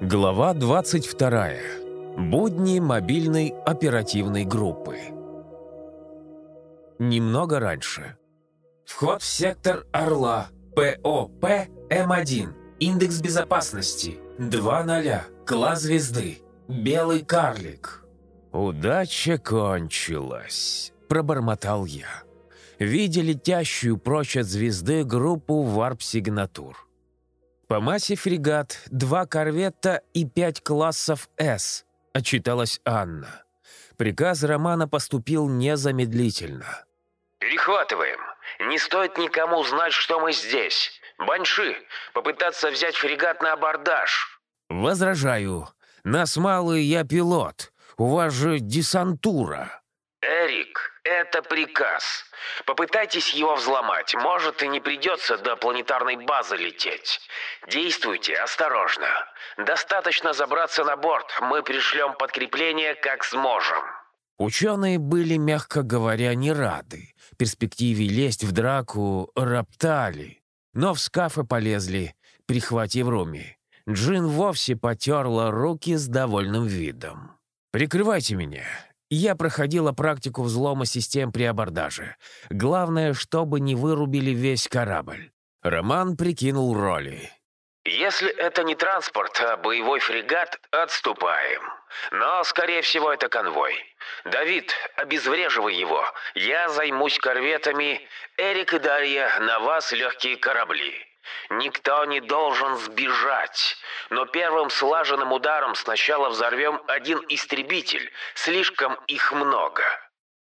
Глава 22. Будни мобильной оперативной группы. Немного раньше. Вход в сектор Орла. ПОП М1. Индекс безопасности. 2.0. Класс звезды. Белый карлик. «Удача кончилась», — пробормотал я. Видя летящую прочь от звезды группу варп-сигнатур. По массе фрегат, два корветта и пять классов «С», — отчиталась Анна. Приказ Романа поступил незамедлительно. «Перехватываем. Не стоит никому знать, что мы здесь. Банши, попытаться взять фрегат на абордаж». «Возражаю. Нас мало, я пилот. У вас же десантура». «Эрик, это приказ. Попытайтесь его взломать. Может, и не придется до планетарной базы лететь. Действуйте осторожно. Достаточно забраться на борт. Мы пришлем подкрепление, как сможем». Ученые были, мягко говоря, не рады. Перспективе лезть в драку роптали. Но в скафы полезли, прихватив Руми. Джин вовсе потерла руки с довольным видом. «Прикрывайте меня. Я проходила практику взлома систем при абордаже. Главное, чтобы не вырубили весь корабль. Роман прикинул роли. «Если это не транспорт, а боевой фрегат, отступаем. Но, скорее всего, это конвой. Давид, обезвреживай его. Я займусь корветами. Эрик и Дарья, на вас легкие корабли. Никто не должен сбежать. Но первым слаженным ударом сначала взорвем один истребитель. Слишком их много.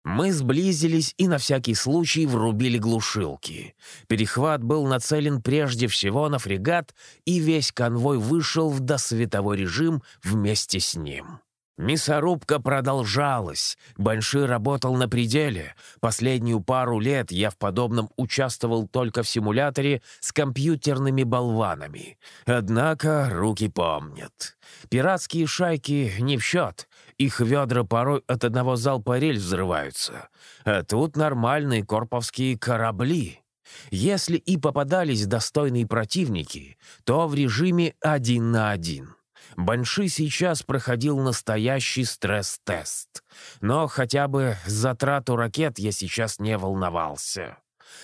Мы сблизились и на всякий случай врубили глушилки. Перехват был нацелен прежде всего на фрегат, и весь конвой вышел в досветовой режим вместе с ним. Мясорубка продолжалась. Банши работал на пределе. Последнюю пару лет я в подобном участвовал только в симуляторе с компьютерными болванами. Однако руки помнят. Пиратские шайки не в счет. Их ведра порой от одного залпа рельс взрываются. А тут нормальные корповские корабли. Если и попадались достойные противники, то в режиме один на один. Банши сейчас проходил настоящий стресс-тест. Но хотя бы затрату ракет я сейчас не волновался.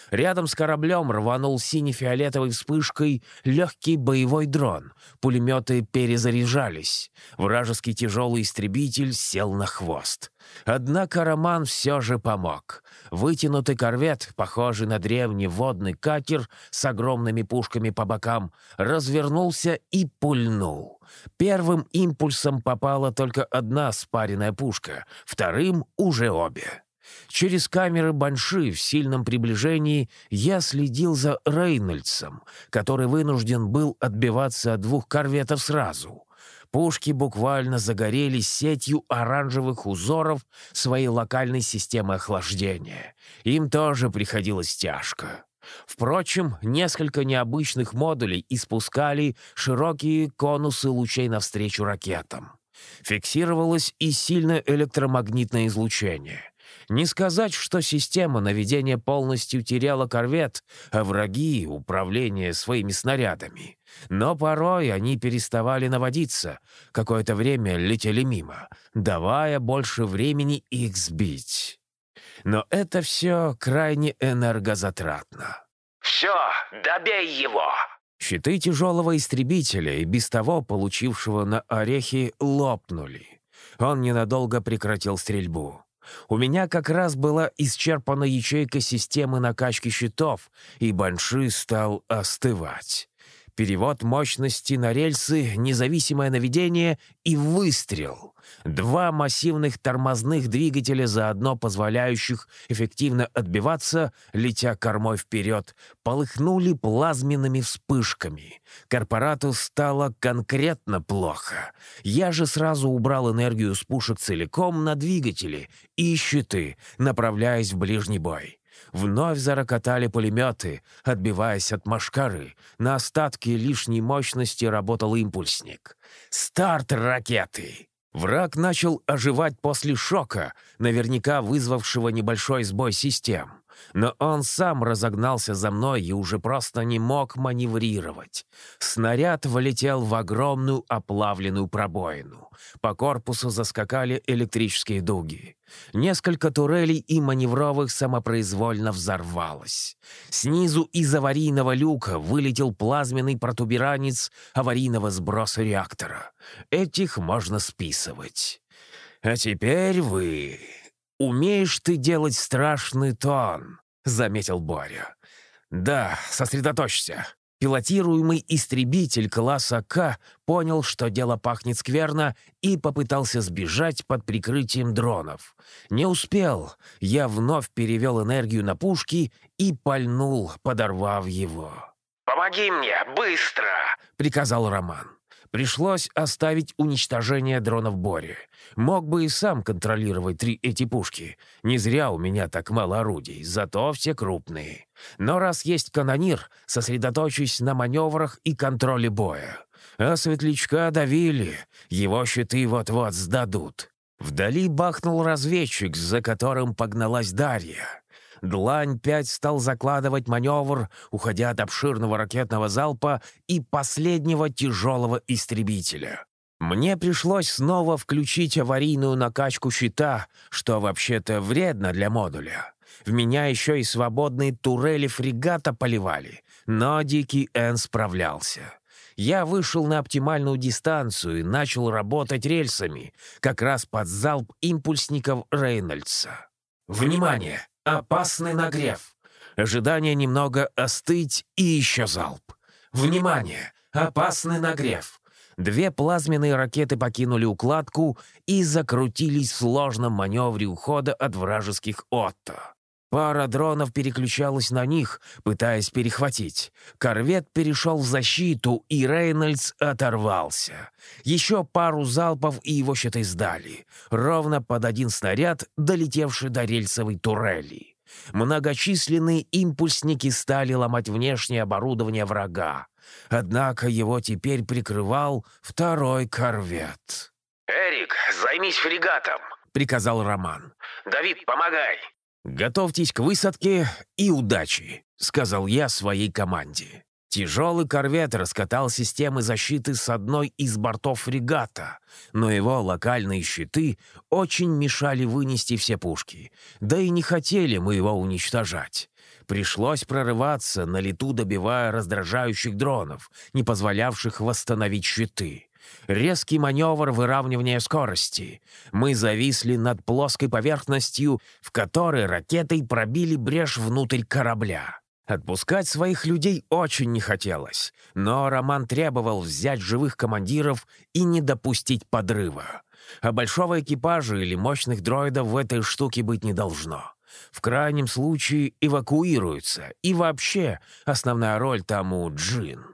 Рядом с кораблем рванул сине-фиолетовой вспышкой легкий боевой дрон. Пулеметы перезаряжались. Вражеский тяжелый истребитель сел на хвост. Однако Роман все же помог. Вытянутый корвет, похожий на древний водный катер с огромными пушками по бокам, развернулся и пульнул. Первым импульсом попала только одна спаренная пушка, вторым — уже обе. Через камеры Банши в сильном приближении я следил за Рейнольдсом, который вынужден был отбиваться от двух корветов сразу. Пушки буквально загорелись сетью оранжевых узоров своей локальной системы охлаждения. Им тоже приходилось тяжко. Впрочем, несколько необычных модулей испускали широкие конусы лучей навстречу ракетам. Фиксировалось и сильное электромагнитное излучение. Не сказать, что система наведения полностью теряла корвет, а враги — управление своими снарядами. Но порой они переставали наводиться, какое-то время летели мимо, давая больше времени их сбить. Но это все крайне энергозатратно. «Все, добей его!» Щиты тяжелого истребителя и без того получившего на орехи лопнули. Он ненадолго прекратил стрельбу. У меня как раз была исчерпана ячейка системы накачки щитов, и Банши стал остывать. Перевод мощности на рельсы, независимое наведение и выстрел. Два массивных тормозных двигателя, заодно позволяющих эффективно отбиваться, летя кормой вперед, полыхнули плазменными вспышками. Корпорату стало конкретно плохо. Я же сразу убрал энергию с пушек целиком на двигатели и щиты, направляясь в ближний бой. Вновь зарокотали пулеметы, отбиваясь от машкары. На остатки лишней мощности работал импульсник. «Старт ракеты!» Враг начал оживать после шока, наверняка вызвавшего небольшой сбой систем. Но он сам разогнался за мной и уже просто не мог маневрировать. Снаряд влетел в огромную оплавленную пробоину. По корпусу заскакали электрические дуги. Несколько турелей и маневровых самопроизвольно взорвалось. Снизу из аварийного люка вылетел плазменный протуберанец аварийного сброса реактора. Этих можно списывать. «А теперь вы...» «Умеешь ты делать страшный тон», — заметил Боря. «Да, сосредоточься». Пилотируемый истребитель класса К понял, что дело пахнет скверно, и попытался сбежать под прикрытием дронов. Не успел. Я вновь перевел энергию на пушки и пальнул, подорвав его. «Помоги мне, быстро!» — приказал Роман. Пришлось оставить уничтожение дронов Бори. Мог бы и сам контролировать три эти пушки. Не зря у меня так мало орудий, зато все крупные. Но раз есть канонир, сосредоточусь на маневрах и контроле боя. А светлячка давили, его щиты вот-вот сдадут. Вдали бахнул разведчик, за которым погналась Дарья. Длань-5 стал закладывать маневр, уходя от обширного ракетного залпа и последнего тяжелого истребителя. Мне пришлось снова включить аварийную накачку щита, что вообще-то вредно для модуля. В меня еще и свободные турели фрегата поливали, но Дикий Эн справлялся. Я вышел на оптимальную дистанцию и начал работать рельсами, как раз под залп импульсников Рейнольдса. «Внимание! Опасный нагрев. Ожидание немного остыть и еще залп. Внимание! Опасный нагрев. Две плазменные ракеты покинули укладку и закрутились в сложном маневре ухода от вражеских «Отто». Пара дронов переключалась на них, пытаясь перехватить. Корвет перешел в защиту, и Рейнольдс оторвался. Еще пару залпов, и его щиты сдали. Ровно под один снаряд, долетевший до рельсовой турели. Многочисленные импульсники стали ломать внешнее оборудование врага. Однако его теперь прикрывал второй корвет. «Эрик, займись фрегатом!» — приказал Роман. «Давид, помогай!» «Готовьтесь к высадке и удачи», — сказал я своей команде. Тяжелый корвет раскатал системы защиты с одной из бортов фрегата, но его локальные щиты очень мешали вынести все пушки, да и не хотели мы его уничтожать. Пришлось прорываться, на лету добивая раздражающих дронов, не позволявших восстановить щиты. Резкий маневр выравнивания скорости. Мы зависли над плоской поверхностью, в которой ракетой пробили брешь внутрь корабля. Отпускать своих людей очень не хотелось, но Роман требовал взять живых командиров и не допустить подрыва. А большого экипажа или мощных дроидов в этой штуке быть не должно. В крайнем случае эвакуируются, и вообще основная роль там у Джин.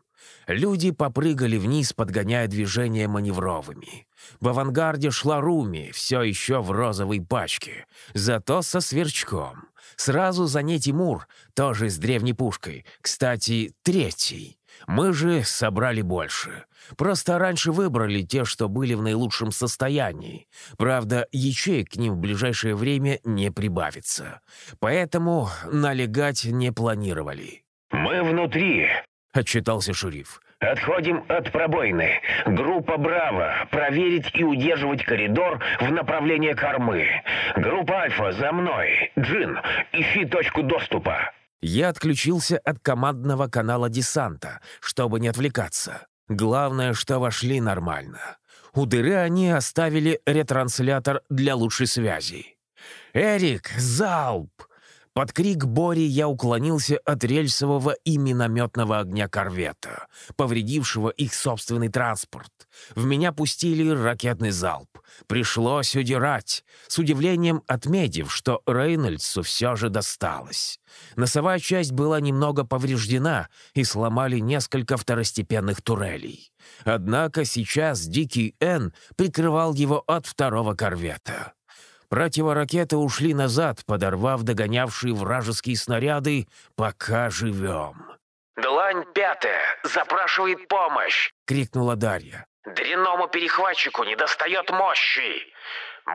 Люди попрыгали вниз, подгоняя движения маневровыми. В авангарде шла Руми, все еще в розовой пачке, зато со сверчком. Сразу за ней Тимур, тоже с древней пушкой, кстати, третий. Мы же собрали больше. Просто раньше выбрали те, что были в наилучшем состоянии. Правда, ячеек к ним в ближайшее время не прибавится. Поэтому налегать не планировали. «Мы внутри», — отчитался шериф. «Отходим от пробоины. Группа «Браво» проверить и удерживать коридор в направлении кормы. Группа «Альфа» за мной. Джин, ищи точку доступа». Я отключился от командного канала десанта, чтобы не отвлекаться. Главное, что вошли нормально. У дыры они оставили ретранслятор для лучшей связи. «Эрик, залп!» Под крик Бори я уклонился от рельсового и минометного огня корвета, повредившего их собственный транспорт. В меня пустили ракетный залп. Пришлось удирать, с удивлением отметив, что Рейнольдсу все же досталось. Носовая часть была немного повреждена и сломали несколько второстепенных турелей. Однако сейчас Дикий Н прикрывал его от второго корвета. Противоракеты ушли назад, подорвав догонявшие вражеские снаряды «Пока живем». «Длань пятая! Запрашивает помощь!» — крикнула Дарья. «Дряному перехватчику не достает мощи!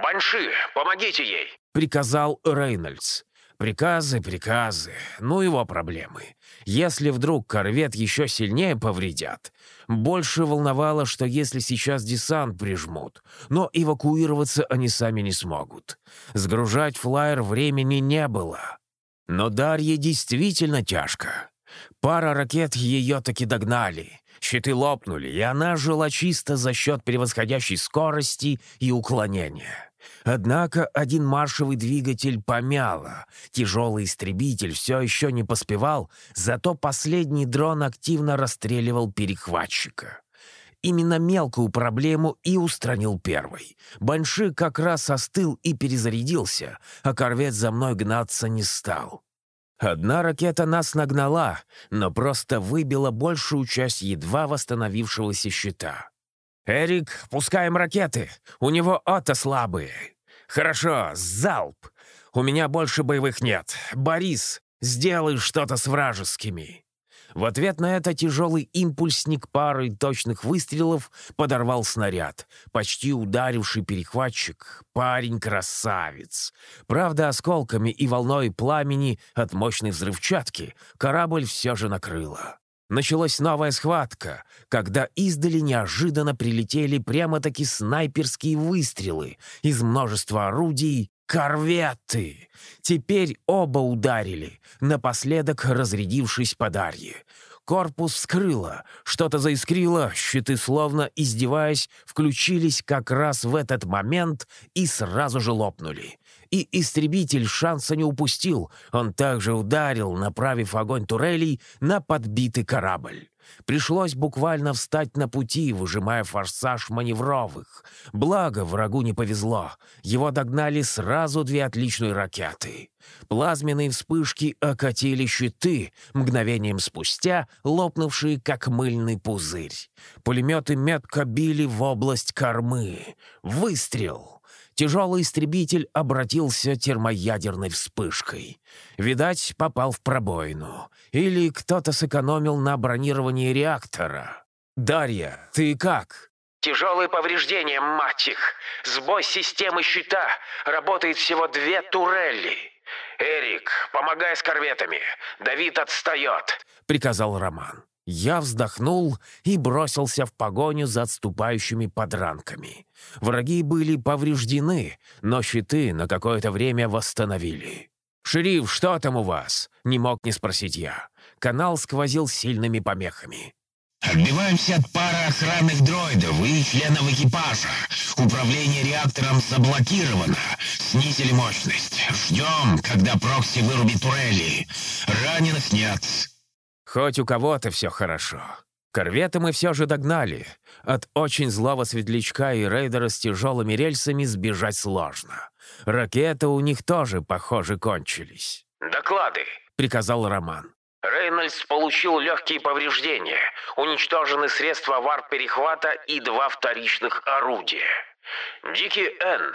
Банши, помогите ей!» — приказал Рейнольдс. Приказы, приказы. Ну его проблемы. Если вдруг корвет еще сильнее повредят. Больше волновало, что если сейчас десант прижмут, но эвакуироваться они сами не смогут. Сгружать флайер времени не было. Но Дарье действительно тяжко. Пара ракет ее таки догнали. Щиты лопнули, и она жила чисто за счет превосходящей скорости и уклонения. Однако один маршевый двигатель помяло. Тяжелый истребитель все еще не поспевал, зато последний дрон активно расстреливал перехватчика. Именно мелкую проблему и устранил первый. Банши как раз остыл и перезарядился, а корвет за мной гнаться не стал. Одна ракета нас нагнала, но просто выбила большую часть едва восстановившегося щита. «Эрик, пускаем ракеты! У него ото слабые!» «Хорошо, залп! У меня больше боевых нет. Борис, сделай что-то с вражескими!» В ответ на это тяжелый импульсник парой точных выстрелов подорвал снаряд, почти ударивший перехватчик. Парень-красавец. Правда, осколками и волной пламени от мощной взрывчатки корабль все же накрыло. Началась новая схватка, когда издали неожиданно прилетели прямо-таки снайперские выстрелы из множества орудий Корветты! Теперь оба ударили, напоследок разрядившись по Дарье. Корпус вскрыло, что-то заискрило, щиты, словно издеваясь, включились как раз в этот момент и сразу же лопнули. И истребитель шанса не упустил, он также ударил, направив огонь турелей на подбитый корабль. Пришлось буквально встать на пути, выжимая форсаж маневровых. Благо, врагу не повезло. Его догнали сразу две отличные ракеты. Плазменные вспышки окатили щиты, мгновением спустя лопнувшие, как мыльный пузырь. Пулеметы метко били в область кормы. Выстрел! Тяжелый истребитель обратился термоядерной вспышкой. Видать, попал в пробоину. Или кто-то сэкономил на бронировании реактора. «Дарья, ты как?» «Тяжелые повреждения, мать их! Сбой системы щита! Работает всего две турели!» «Эрик, помогай с корветами! Давид отстает!» — приказал Роман. Я вздохнул и бросился в погоню за отступающими подранками. Враги были повреждены, но щиты на какое-то время восстановили. «Шериф, что там у вас?» — не мог не спросить я. Канал сквозил сильными помехами. «Отбиваемся от пары охранных дроидов и членов экипажа. Управление реактором заблокировано. Снизили мощность. Ждем, когда прокси вырубит турели. Раненых нет. Хоть у кого-то все хорошо. Корветы мы все же догнали. От очень злого светлячка и рейдера с тяжелыми рельсами сбежать сложно. Ракеты у них тоже, похоже, кончились. «Доклады», — приказал Роман. Рейнольдс получил легкие повреждения, уничтожены средства варп-перехвата и два вторичных орудия. Дикий Н.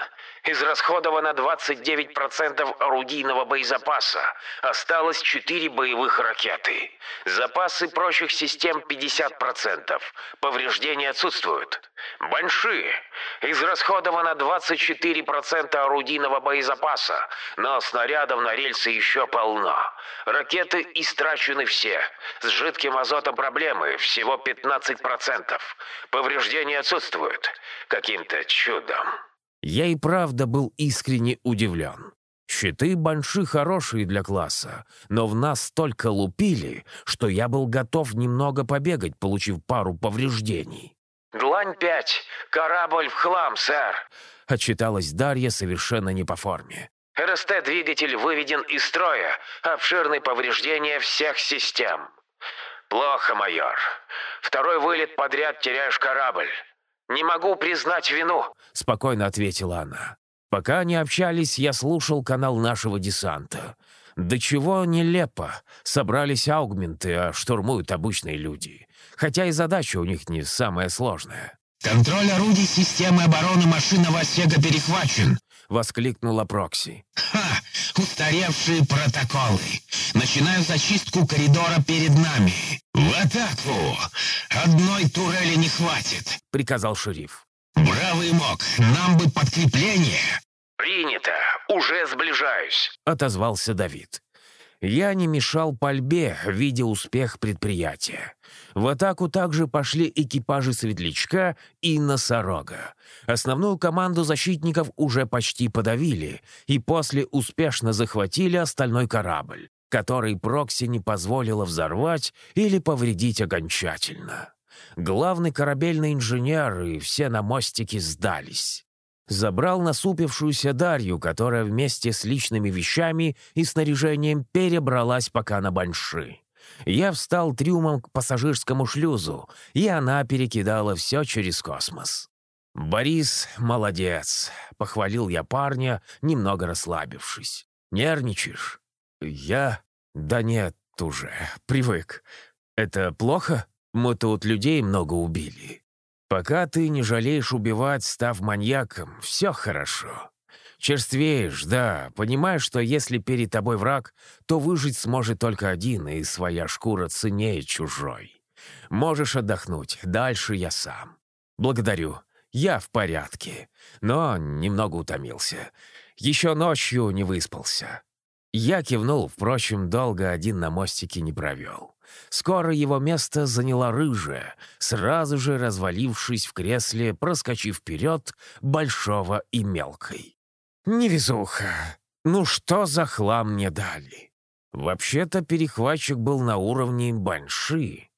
Израсходовано 29% орудийного боезапаса. Осталось 4 боевых ракеты. Запасы прочих систем 50%. Повреждения отсутствуют. Банши. Израсходовано 24% орудийного боезапаса, но снарядов на рельсы еще полно. Ракеты истрачены все. С жидким азотом проблемы всего 15%. Повреждения отсутствуют. Каким-то чудом. Я и правда был искренне удивлен. Щиты банши хорошие для класса, но в нас столько лупили, что я был готов немного побегать, получив пару повреждений. «Длань-5, корабль в хлам, сэр», — отчиталась Дарья совершенно не по форме. РСТ-двигатель выведен из строя, обширные повреждения всех систем. «Плохо, майор. Второй вылет подряд теряешь корабль. «Не могу признать вину», — спокойно ответила она. Пока они общались, я слушал канал нашего десанта. До чего нелепо. Собрались аугменты, а штурмуют обычные люди. Хотя и задача у них не самая сложная. «Контроль орудий системы обороны машинного отсека перехвачен!» — воскликнула Прокси. «Ха! Устаревшие протоколы! Начинаю зачистку коридора перед нами! В атаку! Одной турели не хватит!» — приказал шериф. «Бравый мог! Нам бы подкрепление!» «Принято! Уже сближаюсь!» — отозвался Давид. Я не мешал пальбе, видя успех предприятия. В атаку также пошли экипажи Светлячка и Носорога. Основную команду защитников уже почти подавили, и после успешно захватили остальной корабль, который Прокси не позволила взорвать или повредить окончательно. Главный корабельный инженер и все на мостике сдались забрал насупившуюся Дарью, которая вместе с личными вещами и снаряжением перебралась пока на Банши. Я встал трюмом к пассажирскому шлюзу, и она перекидала все через космос. «Борис молодец», — похвалил я парня, немного расслабившись. «Нервничаешь?» «Я? Да нет, уже. Привык. Это плохо? Мы тут людей много убили. Пока ты не жалеешь убивать, став маньяком, все хорошо. Черствеешь, да, понимаешь, что если перед тобой враг, то выжить сможет только один, и своя шкура ценнее чужой. Можешь отдохнуть, дальше я сам. Благодарю, я в порядке, но немного утомился. Еще ночью не выспался. Я кивнул, впрочем, долго один на мостике не провел. Скоро его место заняла рыжая, сразу же развалившись в кресле, проскочив вперед большого и мелкой. «Невезуха! Ну что за хлам мне дали?» Вообще-то перехватчик был на уровне банши.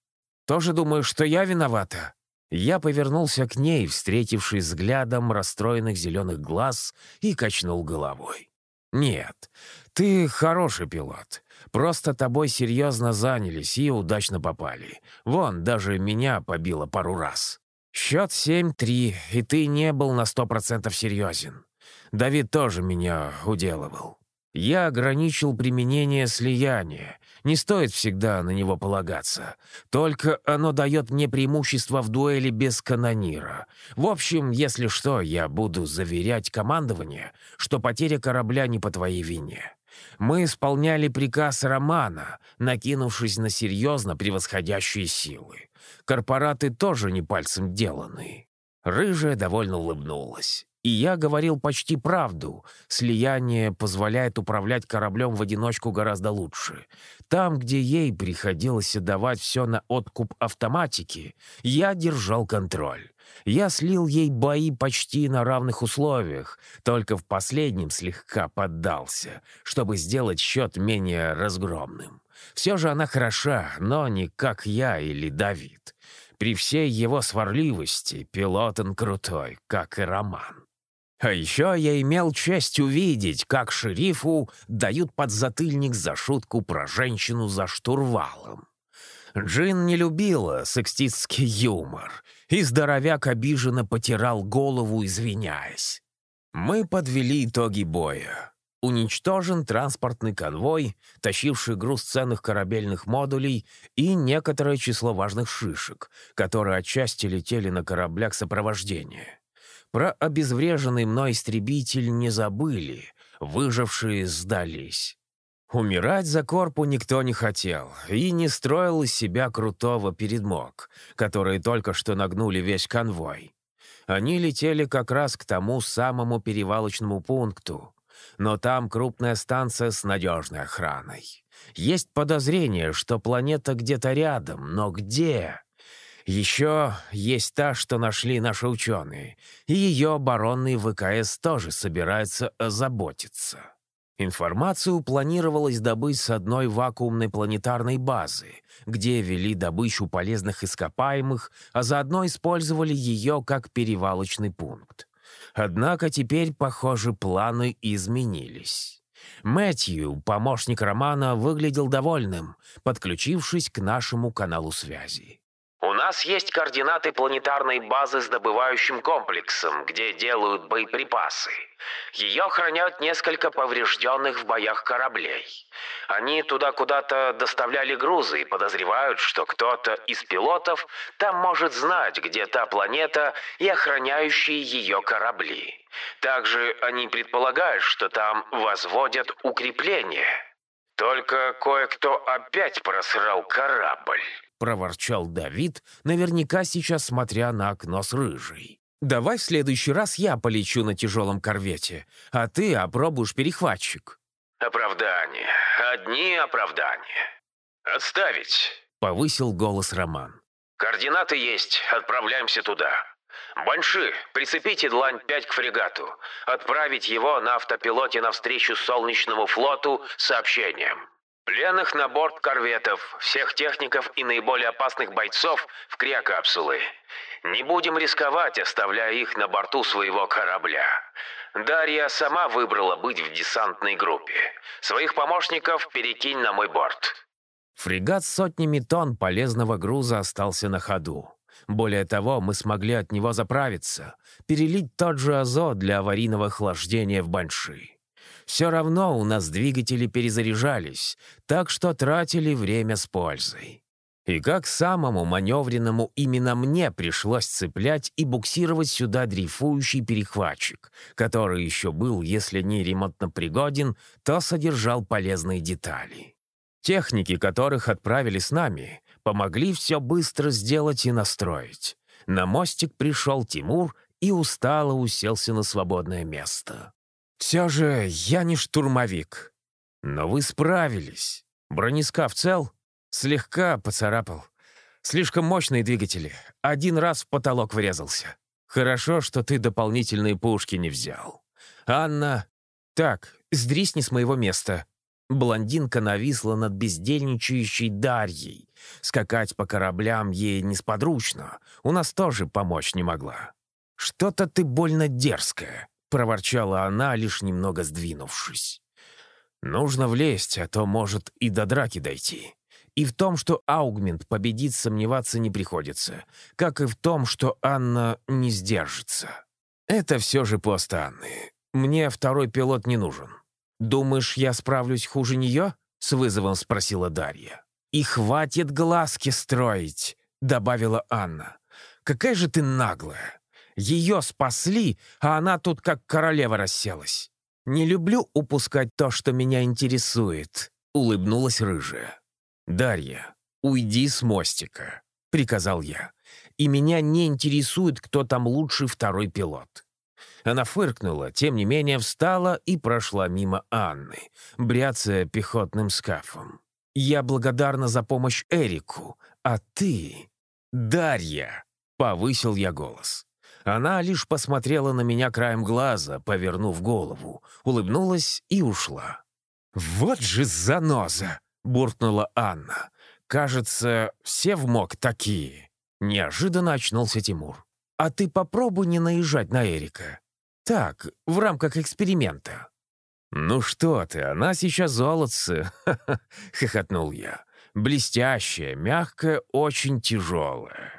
Тоже думаю, что я виновата? Я повернулся к ней, встретившись взглядом расстроенных зеленых глаз, и качнул головой. «Нет, ты хороший пилот. Просто тобой серьезно занялись и удачно попали. Вон, даже меня побило пару раз. Счет 7-3, и ты не был на сто процентов серьезен. Давид тоже меня уделывал. Я ограничил применение слияния. Не стоит всегда на него полагаться. Только оно дает мне преимущество в дуэли без канонира. В общем, если что, я буду заверять командование, что потеря корабля не по твоей вине. Мы исполняли приказ Романа, накинувшись на серьезно превосходящие силы. Корпораты тоже не пальцем деланы. Рыжая довольно улыбнулась. И я говорил почти правду. Слияние позволяет управлять кораблем в одиночку гораздо лучше. Там, где ей приходилось отдавать все на откуп автоматики, я держал контроль. Я слил ей бои почти на равных условиях, только в последнем слегка поддался, чтобы сделать счет менее разгромным. Все же она хороша, но не как я или Давид. При всей его сварливости пилот он крутой, как и Роман. А еще я имел честь увидеть, как шерифу дают подзатыльник за шутку про женщину за штурвалом. Джин не любила секстистский юмор, и здоровяк обиженно потирал голову, извиняясь. Мы подвели итоги боя. Уничтожен транспортный конвой, тащивший груз ценных корабельных модулей и некоторое число важных шишек, которые отчасти летели на кораблях сопровождения. Про обезвреженный мной истребитель не забыли, выжившие сдались. Умирать за корпу никто не хотел и не строил из себя крутого передмог, которые только что нагнули весь конвой. Они летели как раз к тому самому перевалочному пункту, но там крупная станция с надежной охраной. Есть подозрение, что планета где-то рядом, но где? Еще есть та, что нашли наши ученые, и ее оборонный ВКС тоже собирается озаботиться. Информацию планировалось добыть с одной вакуумной планетарной базы, где вели добычу полезных ископаемых, а заодно использовали ее как перевалочный пункт. Однако теперь, похоже, планы изменились. Мэтью, помощник Романа, выглядел довольным, подключившись к нашему каналу связи. Нас есть координаты планетарной базы с добывающим комплексом, где делают боеприпасы. Ее охраняют несколько поврежденных в боях кораблей. Они туда куда-то доставляли грузы и подозревают, что кто-то из пилотов там может знать, где та планета и охраняющие ее корабли. Также они предполагают, что там возводят укрепления. Только кое-кто опять просрал корабль. — проворчал Давид, наверняка сейчас смотря на окно с рыжей. Давай в следующий раз я полечу на тяжелом корвете, а ты опробуешь перехватчик». «Оправдания. Одни оправдания. Отставить!» — повысил голос Роман. «Координаты есть. Отправляемся туда. Банши, прицепите длань 5 к фрегату. Отправить его на автопилоте навстречу Солнечному флоту сообщением. Пленных на борт корветов, всех техников и наиболее опасных бойцов в криокапсулы. Не будем рисковать, оставляя их на борту своего корабля. Дарья сама выбрала быть в десантной группе. Своих помощников перекинь на мой борт. Фрегат с сотнями тонн полезного груза остался на ходу. Более того, мы смогли от него заправиться, перелить тот же азот для аварийного охлаждения в Банши. Все равно у нас двигатели перезаряжались, так что тратили время с пользой. И как самому маневренному именно мне пришлось цеплять и буксировать сюда дрейфующий перехватчик, который еще был, если не ремонтно пригоден, то содержал полезные детали. Техники, которых отправили с нами, помогли все быстро сделать и настроить. На мостик пришел Тимур и устало уселся на свободное место. «Все же я не штурмовик. Но вы справились. Бронескаф цел? Слегка поцарапал. Слишком мощные двигатели. Один раз в потолок врезался. Хорошо, что ты дополнительные пушки не взял. Анна... Так, сдрисни с моего места». Блондинка нависла над бездельничающей Дарьей. Скакать по кораблям ей несподручно. У нас тоже помочь не могла. «Что-то ты больно дерзкая», — проворчала она, лишь немного сдвинувшись. «Нужно влезть, а то может и до драки дойти. И в том, что Аугмент победит, сомневаться не приходится, как и в том, что Анна не сдержится. Это все же пост Анны. Мне второй пилот не нужен. Думаешь, я справлюсь хуже нее?» — с вызовом спросила Дарья. «И хватит глазки строить», — добавила Анна. «Какая же ты наглая! Ее спасли, а она тут как королева расселась. Не люблю упускать то, что меня интересует», — улыбнулась рыжая. «Дарья, уйди с мостика», — приказал я. «И меня не интересует, кто там лучший второй пилот». Она фыркнула, тем не менее встала и прошла мимо Анны, бряцая пехотным скафом. «Я благодарна за помощь Эрику, а ты...» «Дарья!» — повысил я голос. Она лишь посмотрела на меня краем глаза, повернув голову, улыбнулась и ушла. «Вот же заноза!» — буркнула Анна. «Кажется, все в мог такие». Неожиданно очнулся Тимур. «А ты попробуй не наезжать на Эрика. Так, в рамках эксперимента». «Ну что ты, она сейчас золотце!» — хохотнул я. «Блестящая, мягкая, очень тяжелая».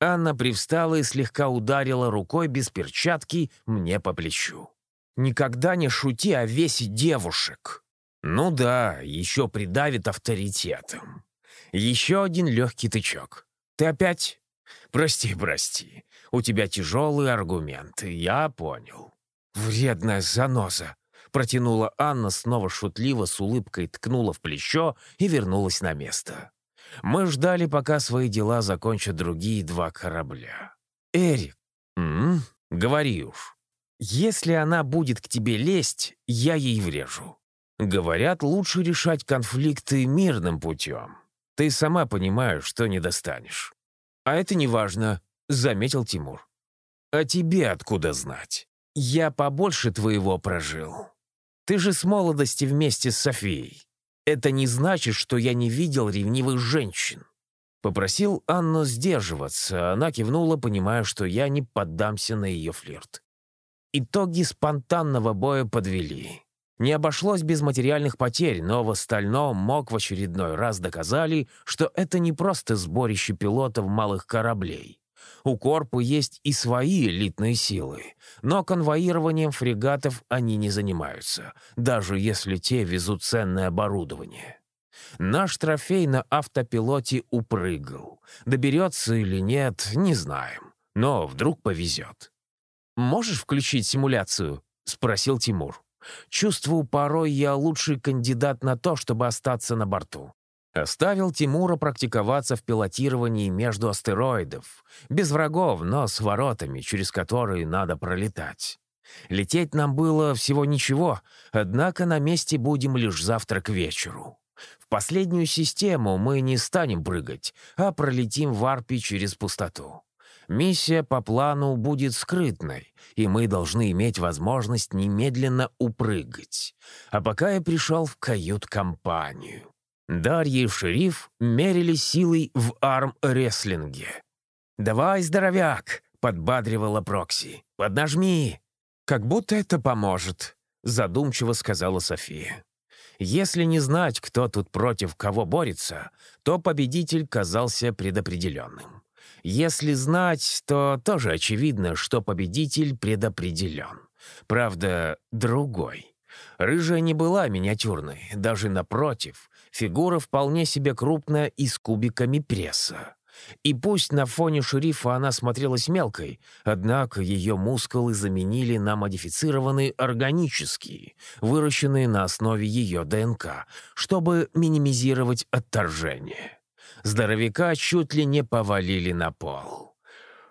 Анна привстала и слегка ударила рукой без перчатки мне по плечу. «Никогда не шути о весе девушек!» «Ну да, еще придавит авторитетом. Еще один легкий тычок. Ты опять?» «Прости, прости. У тебя тяжелые аргументы, я понял». «Вредная заноза!» — протянула Анна снова шутливо, с улыбкой ткнула в плечо и вернулась на место. Мы ждали, пока свои дела закончат другие два корабля. «Эрик, м -м, говори уж. Если она будет к тебе лезть, я ей врежу. Говорят, лучше решать конфликты мирным путем. Ты сама понимаешь, что не достанешь. А это не важно, заметил Тимур. А тебе откуда знать? Я побольше твоего прожил. Ты же с молодости вместе с Софией. Это не значит, что я не видел ревнивых женщин. Попросил Анну сдерживаться, она кивнула, понимая, что я не поддамся на ее флирт. Итоги спонтанного боя подвели. Не обошлось без материальных потерь, но в остальном МОК в очередной раз доказали, что это не просто сборище пилотов малых кораблей. У Корпу есть и свои элитные силы, но конвоированием фрегатов они не занимаются, даже если те везут ценное оборудование. Наш трофей на автопилоте упрыгал. Доберется или нет, не знаем, но вдруг повезет. «Можешь включить симуляцию?» — спросил Тимур. «Чувствую, порой я лучший кандидат на то, чтобы остаться на борту». Оставил Тимура практиковаться в пилотировании между астероидов, без врагов, но с воротами, через которые надо пролетать. Лететь нам было всего ничего, однако на месте будем лишь завтра к вечеру. В последнюю систему мы не станем прыгать, а пролетим в арпе через пустоту. Миссия по плану будет скрытной, и мы должны иметь возможность немедленно упрыгать. А пока я пришел в кают-компанию. Дарья и шериф мерили силой в арм-рестлинге. «Давай, здоровяк!» — подбадривала Прокси. «Поднажми!» «Как будто это поможет», — задумчиво сказала София. Если не знать, кто тут против кого борется, то победитель казался предопределенным. Если знать, то тоже очевидно, что победитель предопределен. Правда, другой. Рыжая не была миниатюрной, даже напротив. Фигура вполне себе крупная и с кубиками пресса. И пусть на фоне шерифа она смотрелась мелкой, однако ее мускулы заменили на модифицированные органические, выращенные на основе ее ДНК, чтобы минимизировать отторжение здоровяка чуть ли не повалили на пол.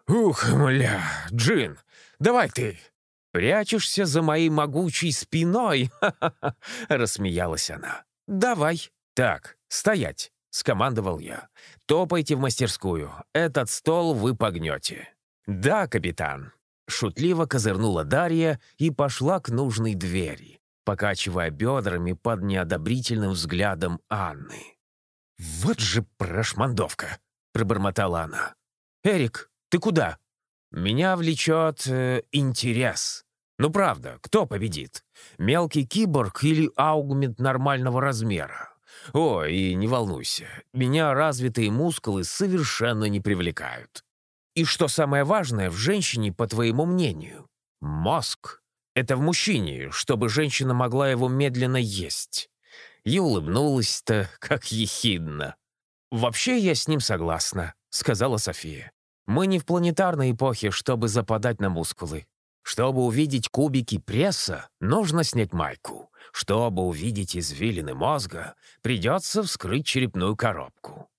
«Ух, мля, Джин, давай ты!» «Прячешься за моей могучей спиной!» — рассмеялась она. «Давай!» «Так, стоять!» — скомандовал я. «Топайте в мастерскую. Этот стол вы погнете». «Да, капитан!» Шутливо козырнула Дарья и пошла к нужной двери, покачивая бедрами под неодобрительным взглядом Анны. «Вот же прошмандовка!» — пробормотала она. «Эрик, ты куда?» «Меня влечет э, интерес. Ну правда, кто победит? Мелкий киборг или аугмент нормального размера? О, и не волнуйся, меня развитые мускулы совершенно не привлекают. И что самое важное в женщине, по твоему мнению? Мозг. Это в мужчине, чтобы женщина могла его медленно есть и улыбнулась-то, как ехидно. «Вообще я с ним согласна», — сказала София. «Мы не в планетарной эпохе, чтобы западать на мускулы. Чтобы увидеть кубики пресса, нужно снять майку. Чтобы увидеть извилины мозга, придется вскрыть черепную коробку.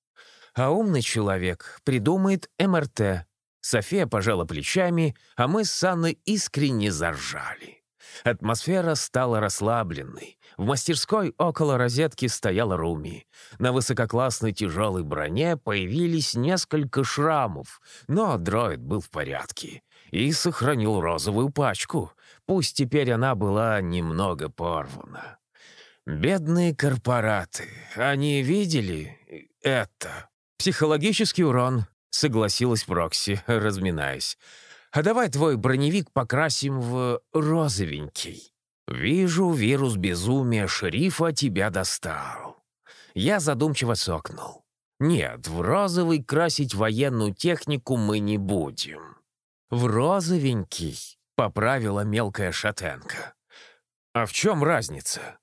А умный человек придумает МРТ. София пожала плечами, а мы с Анной искренне заржали. Атмосфера стала расслабленной. В мастерской около розетки стояла Руми. На высококлассной тяжелой броне появились несколько шрамов, но дроид был в порядке и сохранил розовую пачку. Пусть теперь она была немного порвана. Бедные корпораты, они видели это? Психологический урон, согласилась Прокси, разминаясь. А давай твой броневик покрасим в розовенький. Вижу, вирус безумия шерифа тебя достал. Я задумчиво сокнул. Нет, в розовый красить военную технику мы не будем. В розовенький, поправила мелкая шатенка. А в чем разница?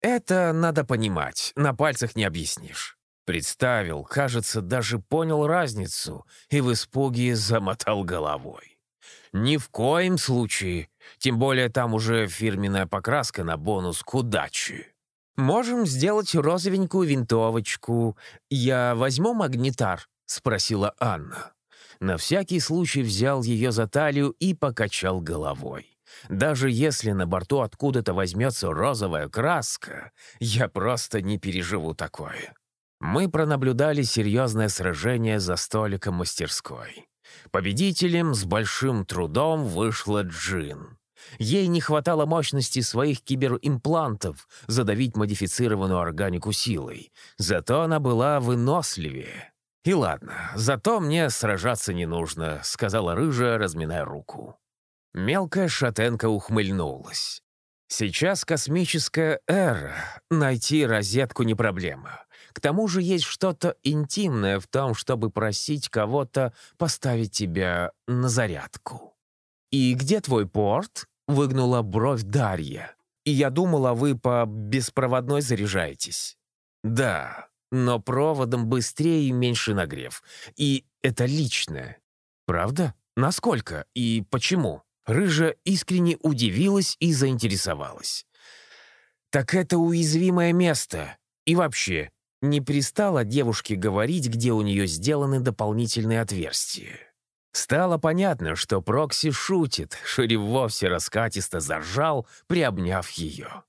Это надо понимать, на пальцах не объяснишь. Представил, кажется, даже понял разницу и в испуге замотал головой. Ни в коем случае. Тем более там уже фирменная покраска на бонус к удаче. «Можем сделать розовенькую винтовочку. Я возьму магнитар?» — спросила Анна. На всякий случай взял ее за талию и покачал головой. Даже если на борту откуда-то возьмется розовая краска, я просто не переживу такое. Мы пронаблюдали серьезное сражение за столиком мастерской. Победителем с большим трудом вышла Джин. Ей не хватало мощности своих киберимплантов задавить модифицированную органику силой. Зато она была выносливее. «И ладно, зато мне сражаться не нужно», — сказала рыжая, разминая руку. Мелкая шатенка ухмыльнулась. «Сейчас космическая эра. Найти розетку не проблема. К тому же есть что-то интимное в том, чтобы просить кого-то поставить тебя на зарядку. «И где твой порт?» — выгнула бровь Дарья. «И я думала, вы по беспроводной заряжаетесь». «Да, но проводом быстрее и меньше нагрев. И это личное». «Правда? Насколько? И почему?» Рыжа искренне удивилась и заинтересовалась. «Так это уязвимое место. И вообще, Не пристало девушке говорить, где у нее сделаны дополнительные отверстия. Стало понятно, что Прокси шутит, Шериф вовсе раскатисто заржал, приобняв ее.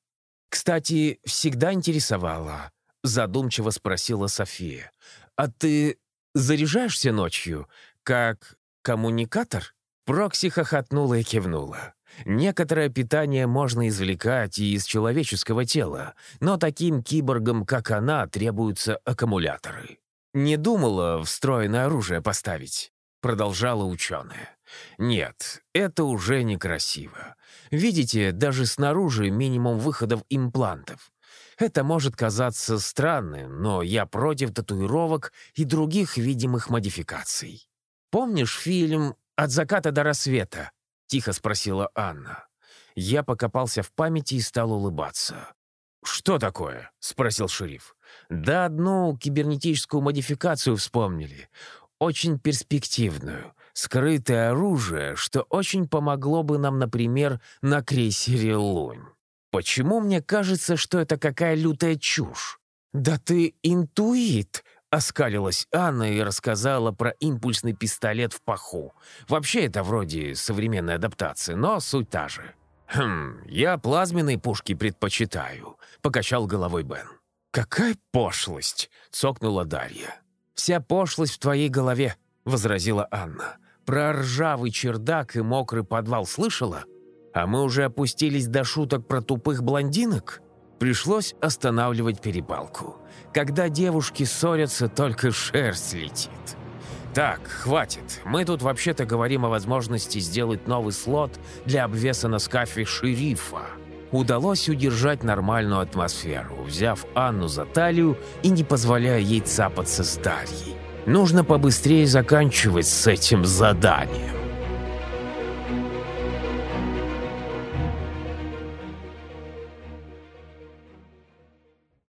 «Кстати, всегда интересовала», — задумчиво спросила София. «А ты заряжаешься ночью, как коммуникатор?» Прокси хохотнула и кивнула. Некоторое питание можно извлекать и из человеческого тела, но таким киборгам, как она, требуются аккумуляторы. Не думала встроенное оружие поставить, продолжала ученая. Нет, это уже некрасиво. Видите, даже снаружи минимум выходов имплантов. Это может казаться странным, но я против татуировок и других видимых модификаций. Помнишь фильм «От заката до рассвета»? — тихо спросила Анна. Я покопался в памяти и стал улыбаться. «Что такое?» — спросил шериф. «Да одну кибернетическую модификацию вспомнили. Очень перспективную. Скрытое оружие, что очень помогло бы нам, например, на крейсере «Лунь». Почему мне кажется, что это какая лютая чушь? Да ты интуит!» Оскалилась Анна и рассказала про импульсный пистолет в паху. Вообще это вроде современной адаптации, но суть та же. «Хм, я плазменные пушки предпочитаю», — покачал головой Бен. «Какая пошлость!» — цокнула Дарья. «Вся пошлость в твоей голове», — возразила Анна. «Про ржавый чердак и мокрый подвал слышала? А мы уже опустились до шуток про тупых блондинок?» Пришлось останавливать перепалку. Когда девушки ссорятся, только шерсть летит. «Так, хватит. Мы тут вообще-то говорим о возможности сделать новый слот для обвеса на скафе шерифа». Удалось удержать нормальную атмосферу, взяв Анну за талию и не позволяя ей цапаться с Дарьей. Нужно побыстрее заканчивать с этим заданием.